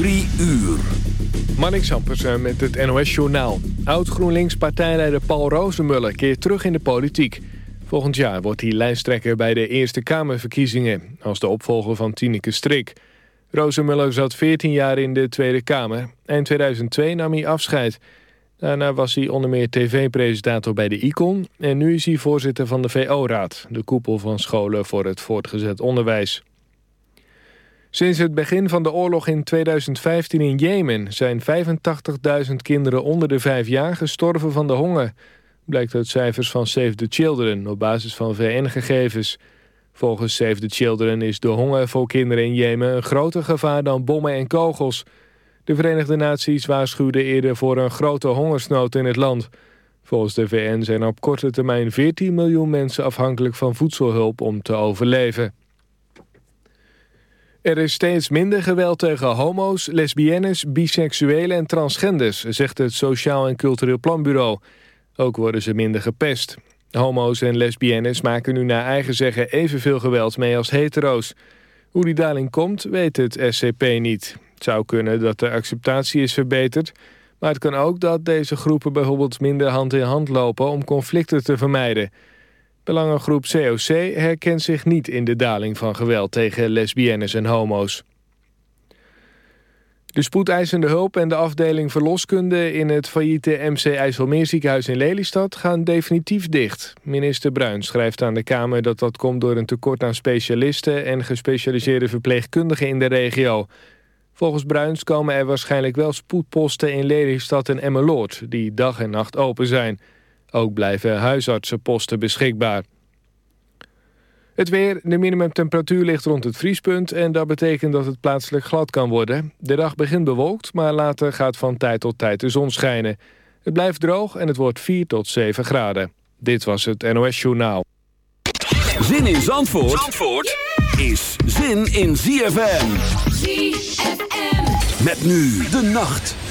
Drie uur. Marnik Sampersen met het NOS-journaal. Oud-GroenLinks-partijleider Paul Rozemuller keert terug in de politiek. Volgend jaar wordt hij lijsttrekker bij de Eerste Kamerverkiezingen... als de opvolger van Tineke Strik. Rozemuller zat 14 jaar in de Tweede Kamer. Eind 2002 nam hij afscheid. Daarna was hij onder meer tv-presentator bij de ICON... en nu is hij voorzitter van de VO-raad... de koepel van scholen voor het voortgezet onderwijs. Sinds het begin van de oorlog in 2015 in Jemen... zijn 85.000 kinderen onder de vijf jaar gestorven van de honger. Blijkt uit cijfers van Save the Children op basis van VN-gegevens. Volgens Save the Children is de honger voor kinderen in Jemen... een groter gevaar dan bommen en kogels. De Verenigde Naties waarschuwden eerder voor een grote hongersnood in het land. Volgens de VN zijn op korte termijn 14 miljoen mensen afhankelijk van voedselhulp om te overleven. Er is steeds minder geweld tegen homo's, lesbiennes, biseksuelen en transgenders, zegt het Sociaal en Cultureel Planbureau. Ook worden ze minder gepest. Homo's en lesbiennes maken nu naar eigen zeggen evenveel geweld mee als hetero's. Hoe die daling komt, weet het SCP niet. Het zou kunnen dat de acceptatie is verbeterd... maar het kan ook dat deze groepen bijvoorbeeld minder hand in hand lopen... om conflicten te vermijden... Belangengroep COC herkent zich niet in de daling van geweld tegen lesbiennes en homo's. De spoedeisende hulp en de afdeling verloskunde in het failliete MC IJsselmeerziekenhuis in Lelystad gaan definitief dicht. Minister Bruin schrijft aan de Kamer dat dat komt door een tekort aan specialisten en gespecialiseerde verpleegkundigen in de regio. Volgens Bruins komen er waarschijnlijk wel spoedposten in Lelystad en Emmeloord die dag en nacht open zijn. Ook blijven huisartsenposten beschikbaar. Het weer, de minimumtemperatuur ligt rond het vriespunt... en dat betekent dat het plaatselijk glad kan worden. De dag begint bewolkt, maar later gaat van tijd tot tijd de zon schijnen. Het blijft droog en het wordt 4 tot 7 graden. Dit was het NOS Journaal. Zin in Zandvoort, Zandvoort is zin in ZFM. ZFM. Met nu de nacht.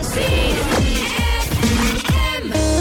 Fill me up the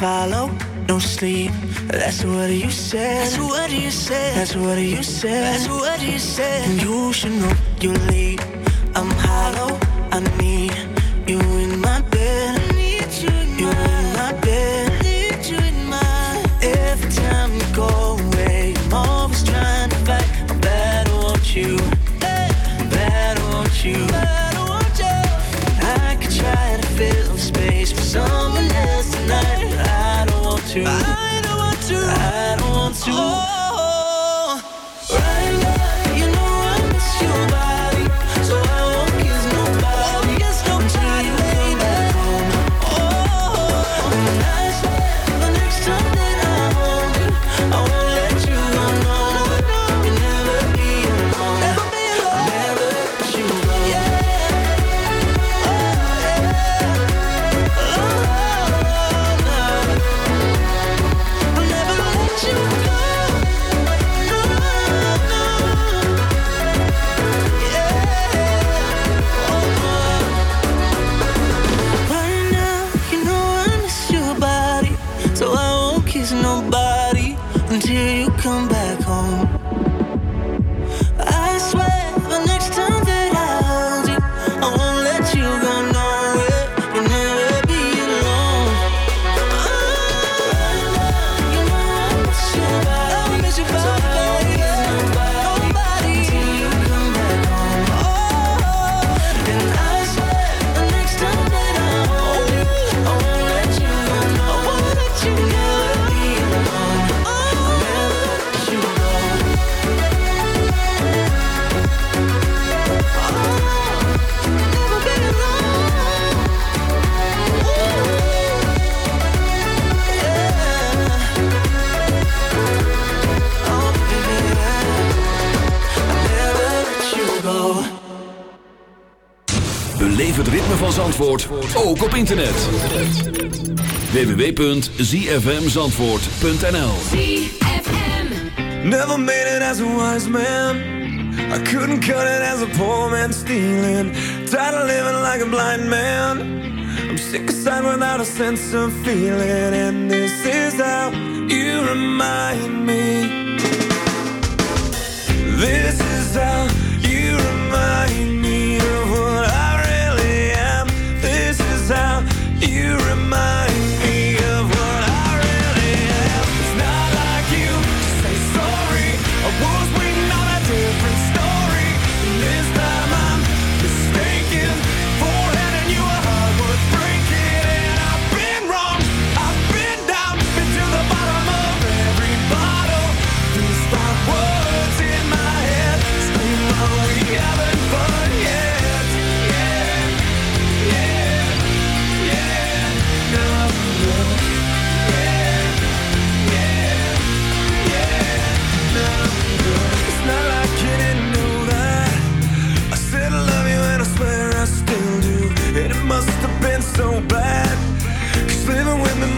follow, no sleep. That's what you said. That's what you said. That's what you said. That's what you said. And you should know you leave ook op internet. www.zfmzandvoort.nl Never made it as a wise man. I couldn't cut it as a poor man stealing. Tired of living like a blind man. I'm sick aside without a sense of feeling. And this is how you remind me. This is how You remind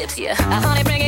hips, yeah. I honey bring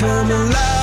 come alive.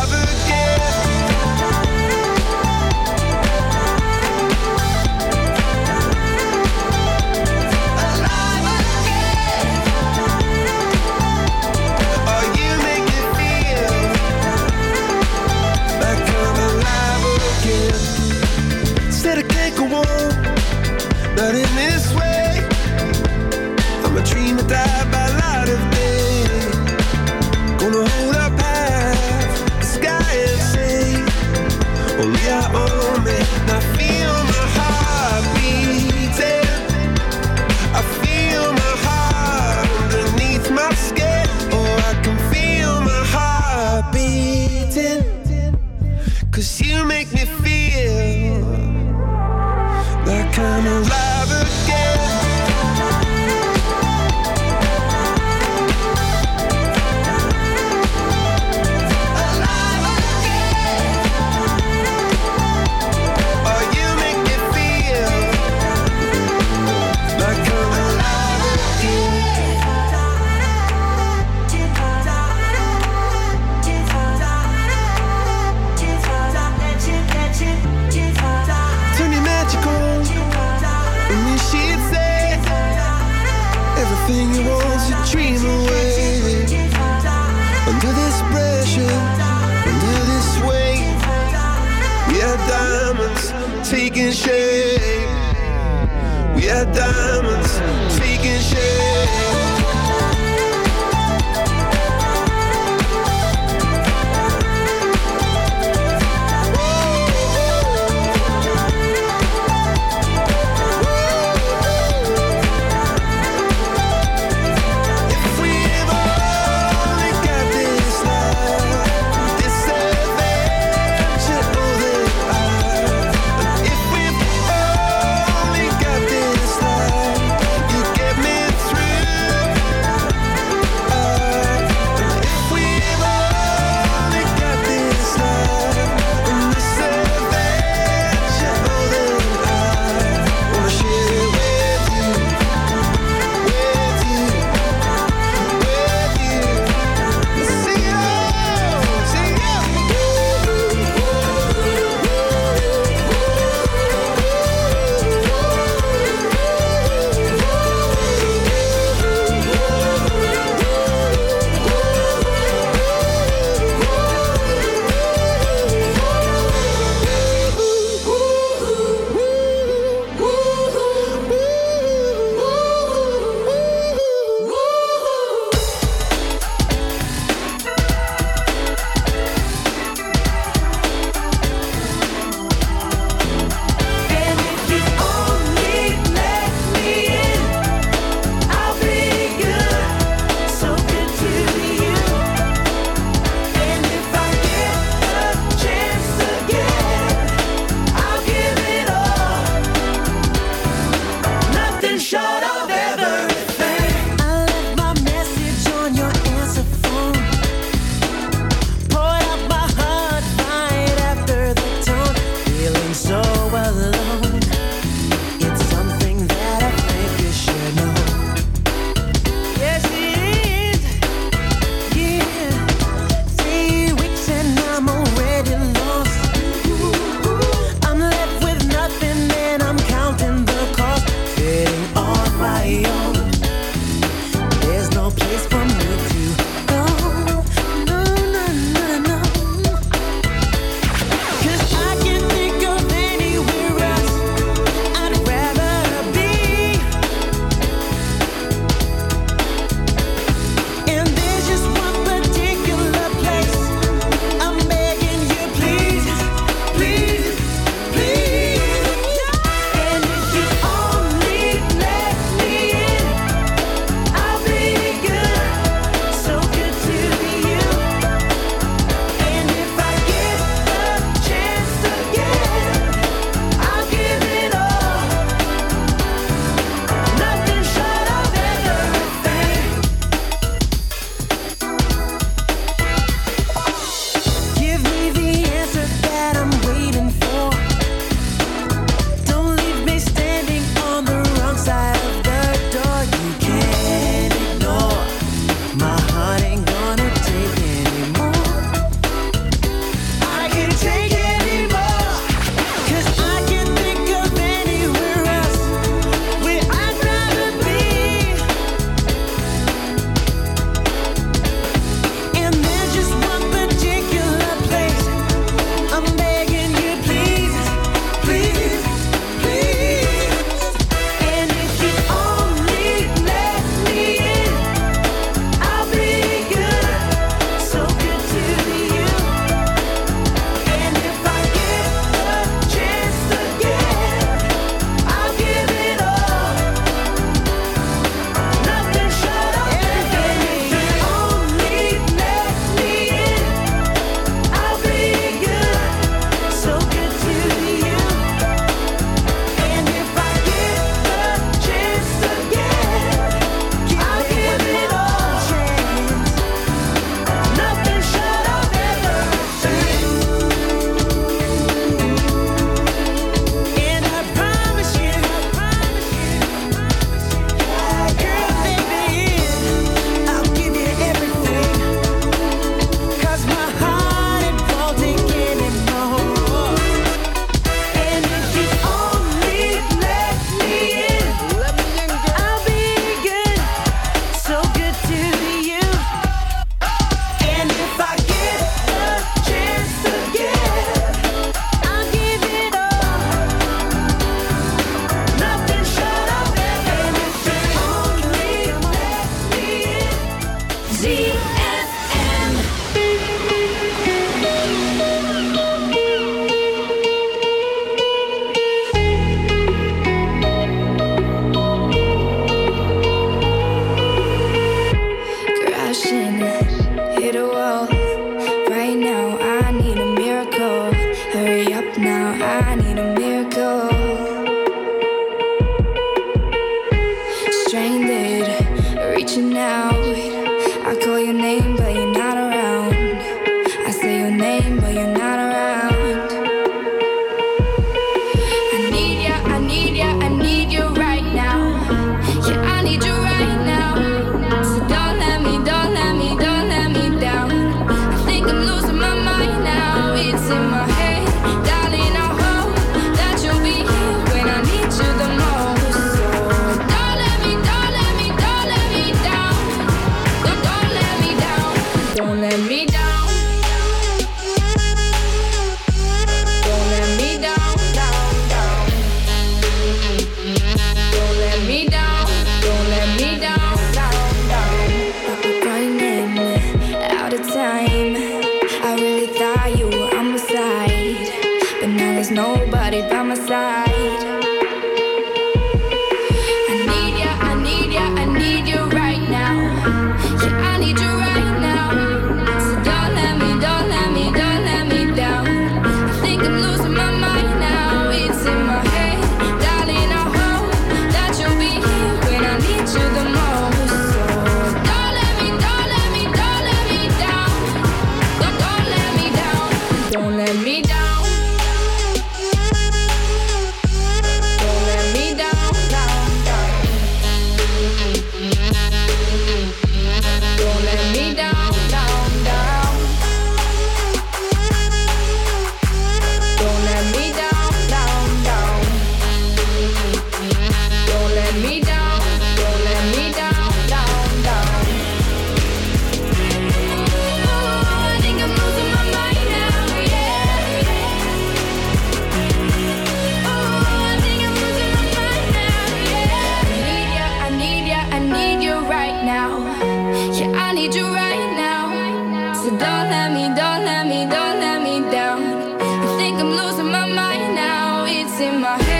in my head.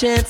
chance